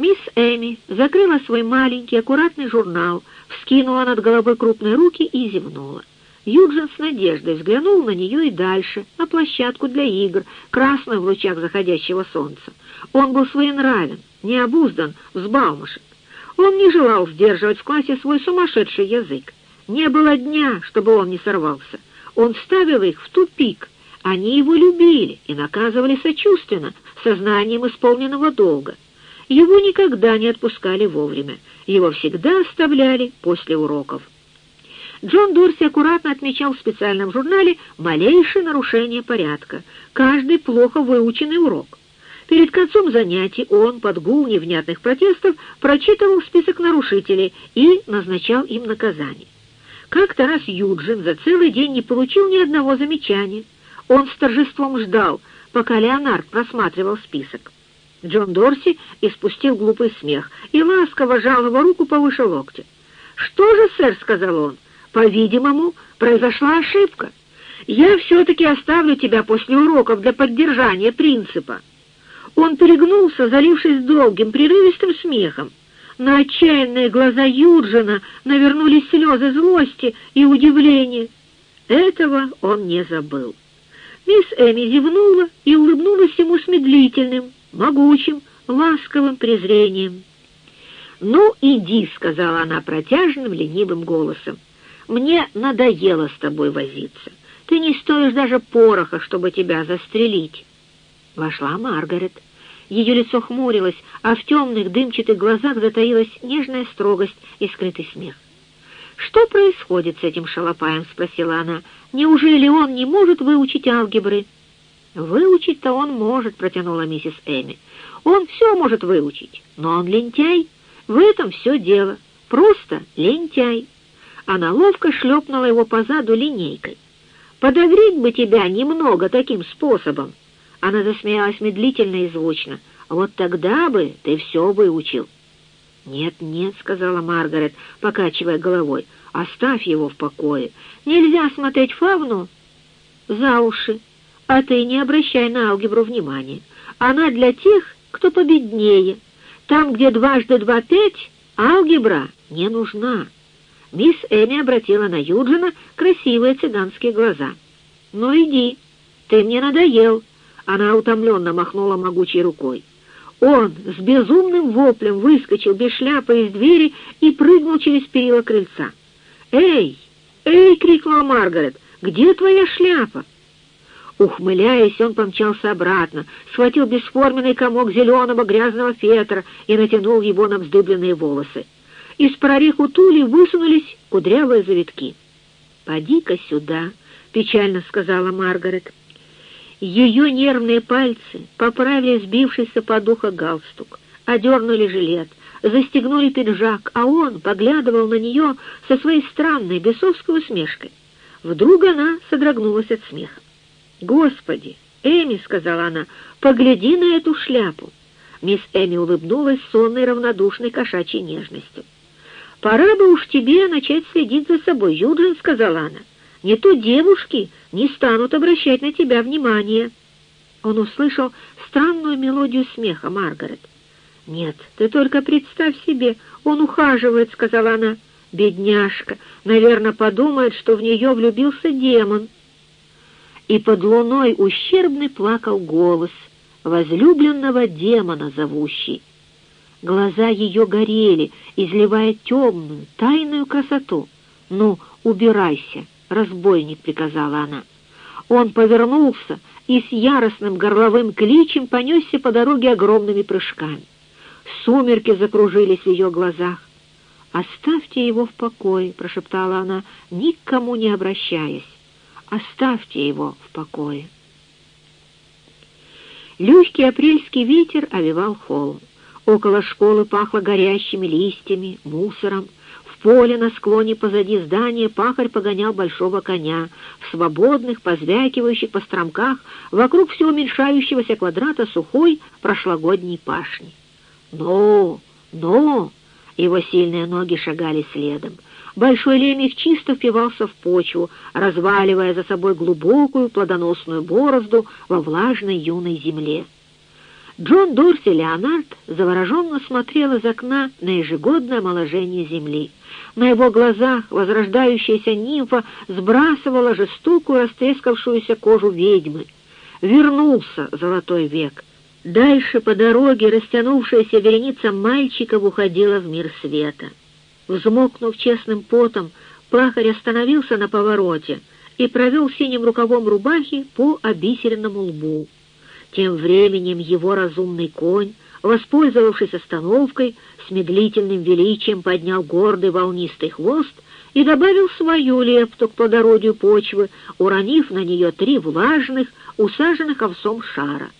Мисс Эми закрыла свой маленький аккуратный журнал, вскинула над головой крупные руки и зевнула. Юджин с надеждой взглянул на нее и дальше, на площадку для игр, красную в лучах заходящего солнца. Он был своенравен, необуздан, взбалмошен. Он не желал сдерживать в классе свой сумасшедший язык. Не было дня, чтобы он не сорвался. Он ставил их в тупик. Они его любили и наказывали сочувственно, сознанием исполненного долга. Его никогда не отпускали вовремя. Его всегда оставляли после уроков. Джон Дорси аккуратно отмечал в специальном журнале малейшее нарушение порядка, каждый плохо выученный урок. Перед концом занятий он, под гул невнятных протестов, прочитывал список нарушителей и назначал им наказание. Как-то раз Юджин за целый день не получил ни одного замечания. Он с торжеством ждал, пока Леонард просматривал список. Джон Дорси испустил глупый смех и ласково жал его руку повыше локтя. «Что же, сэр?» — сказал он. По-видимому, произошла ошибка. Я все-таки оставлю тебя после уроков для поддержания принципа». Он перегнулся, залившись долгим, прерывистым смехом. На отчаянные глаза Юджина навернулись слезы злости и удивления. Этого он не забыл. Мисс Эми зевнула и улыбнулась ему с медлительным, могучим, ласковым презрением. «Ну, иди», — сказала она протяжным, ленивым голосом. Мне надоело с тобой возиться. Ты не стоишь даже пороха, чтобы тебя застрелить». Вошла Маргарет. Ее лицо хмурилось, а в темных дымчатых глазах затаилась нежная строгость и скрытый смех. «Что происходит с этим шалопаем?» — спросила она. «Неужели он не может выучить алгебры?» «Выучить-то он может», — протянула миссис Эми. «Он все может выучить, но он лентяй. В этом все дело. Просто лентяй». Она ловко шлепнула его по заду линейкой. «Подогреть бы тебя немного таким способом!» Она засмеялась медлительно и звучно. «Вот тогда бы ты все выучил». «Нет, нет», — сказала Маргарет, покачивая головой, — «оставь его в покое. Нельзя смотреть Фавну за уши, а ты не обращай на алгебру внимания. Она для тех, кто победнее. Там, где дважды два пять, алгебра не нужна». Мисс Эми обратила на Юджина красивые цыганские глаза. «Ну иди, ты мне надоел!» Она утомленно махнула могучей рукой. Он с безумным воплем выскочил без шляпы из двери и прыгнул через перила крыльца. «Эй! Эй!» — крикнула Маргарет. «Где твоя шляпа?» Ухмыляясь, он помчался обратно, схватил бесформенный комок зеленого грязного фетра и натянул его на вздыбленные волосы. Из прорех у тули высунулись кудрявые завитки. «Поди-ка сюда», — печально сказала Маргарет. Ее нервные пальцы поправили сбившийся по духу галстук, одернули жилет, застегнули пиджак, а он поглядывал на нее со своей странной бесовской усмешкой. Вдруг она содрогнулась от смеха. «Господи, Эми», — сказала она, — «погляди на эту шляпу». Мисс Эми улыбнулась сонной равнодушной кошачьей нежностью. «Пора бы уж тебе начать следить за собой, Юджин», — сказала она. «Не то девушки не станут обращать на тебя внимание». Он услышал странную мелодию смеха Маргарет. «Нет, ты только представь себе, он ухаживает», — сказала она. «Бедняжка, наверное, подумает, что в нее влюбился демон». И под луной ущербный плакал голос возлюбленного демона зовущий. Глаза ее горели, изливая темную, тайную красоту. «Ну, убирайся!» — разбойник приказала она. Он повернулся и с яростным горловым кличем понесся по дороге огромными прыжками. Сумерки закружились в ее глазах. «Оставьте его в покое», — прошептала она, никому не обращаясь. «Оставьте его в покое». Легкий апрельский ветер овивал холм. Около школы пахло горящими листьями, мусором. В поле на склоне позади здания пахарь погонял большого коня в свободных, позвякивающих по стромках вокруг все уменьшающегося квадрата сухой прошлогодней пашни. «Но! Но!» Его сильные ноги шагали следом. Большой лемех чисто впивался в почву, разваливая за собой глубокую плодоносную борозду во влажной юной земле. Джон Дорси Леонард завороженно смотрел из окна на ежегодное омоложение земли. На его глазах возрождающаяся нимфа сбрасывала жестокую растрескавшуюся кожу ведьмы. Вернулся золотой век. Дальше по дороге растянувшаяся вереница мальчиков уходила в мир света. Взмокнув честным потом, пахарь остановился на повороте и провел синим рукавом рубахи по обисеренному лбу. Тем временем его разумный конь, воспользовавшись остановкой, с медлительным величием поднял гордый волнистый хвост и добавил свою лепту к плодородию почвы, уронив на нее три влажных, усаженных овсом шара.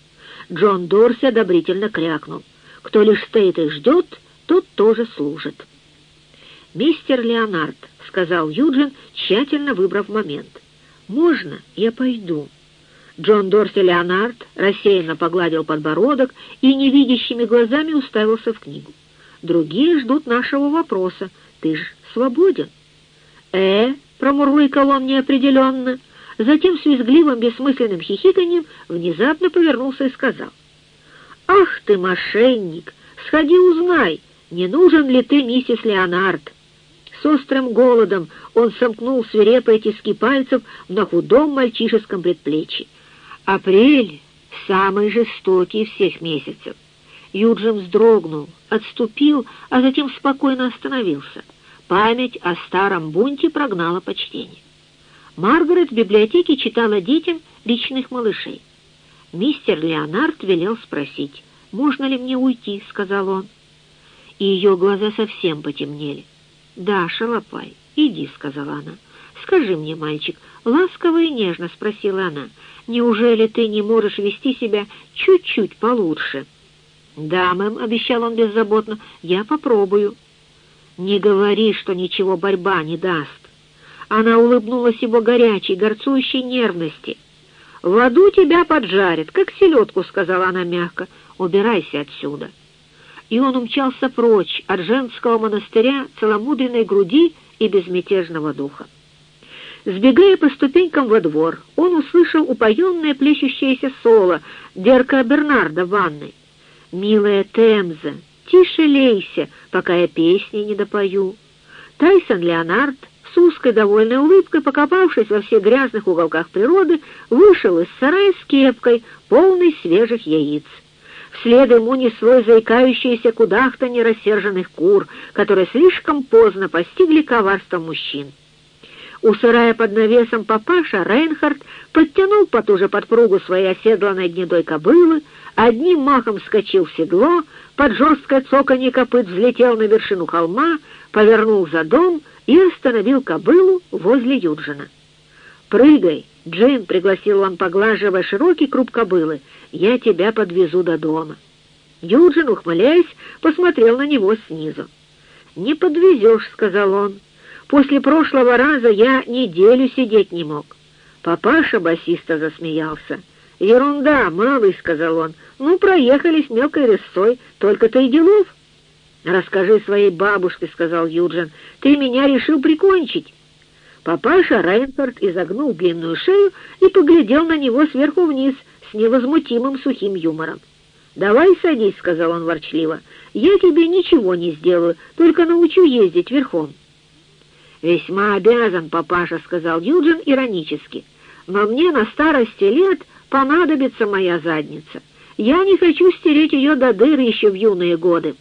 Джон Дорси одобрительно крякнул. «Кто лишь стоит и ждет, тот тоже служит». «Мистер Леонард», — сказал Юджин, тщательно выбрав момент. «Можно я пойду?» Джон Дорси Леонард рассеянно погладил подбородок и невидящими глазами уставился в книгу. «Другие ждут нашего вопроса. Ты ж свободен?» «Э?» — промурлыкал он неопределенно. Затем с визгливым бессмысленным хихиканьем внезапно повернулся и сказал. «Ах ты, мошенник! Сходи узнай, не нужен ли ты миссис Леонард?» С острым голодом он сомкнул свирепые тиски пальцев на худом мальчишеском предплечье. Апрель — самый жестокий всех месяцев. Юджин вздрогнул, отступил, а затем спокойно остановился. Память о старом бунте прогнала почтение. Маргарет в библиотеке читала детям личных малышей. Мистер Леонард велел спросить, «Можно ли мне уйти?» — сказал он. И ее глаза совсем потемнели. «Да, шалопай, иди», — сказала она. «Скажи мне, мальчик, ласково и нежно», — спросила она, «неужели ты не можешь вести себя чуть-чуть получше?» «Да, мэм», — обещал он беззаботно, — «я попробую». «Не говори, что ничего борьба не даст». Она улыбнулась его горячей, горцующей нервности. «В аду тебя поджарят, как селедку», — сказала она мягко. «Убирайся отсюда». И он умчался прочь от женского монастыря целомудренной груди и безмятежного духа. Сбегая по ступенькам во двор, он услышал упоенное плещущееся соло Дерка Бернарда в ванной. «Милая Темза, тише лейся, пока я песни не допою». Тайсон Леонард с узкой довольной улыбкой, покопавшись во всех грязных уголках природы, вышел из сарая с кепкой, полной свежих яиц. Вслед ему несло заикающееся кудахтанье рассерженных кур, которые слишком поздно постигли коварство мужчин. У сарая под навесом папаша Рейнхард подтянул потуже подпругу своей оседланной гнедой кобылы, одним махом вскочил в седло, под жесткое цоканье копыт взлетел на вершину холма, повернул за дом и остановил кобылу возле Юджина. «Прыгай!» — Джейн пригласил он, поглаживая широкий круп кобылы. «Я тебя подвезу до дома». Юджин, ухмыляясь, посмотрел на него снизу. «Не подвезешь», — сказал он. После прошлого раза я неделю сидеть не мог. Папаша басиста засмеялся. «Ерунда, малый», — сказал он. «Ну, проехались мелкой рысцой, только-то и делов». «Расскажи своей бабушке», — сказал Юджин. «Ты меня решил прикончить». Папаша Рейнфорд изогнул длинную шею и поглядел на него сверху вниз с невозмутимым сухим юмором. «Давай садись», — сказал он ворчливо. «Я тебе ничего не сделаю, только научу ездить верхом». «Весьма обязан, папаша», — сказал Юджин иронически. «Но мне на старости лет понадобится моя задница. Я не хочу стереть ее до дыры еще в юные годы».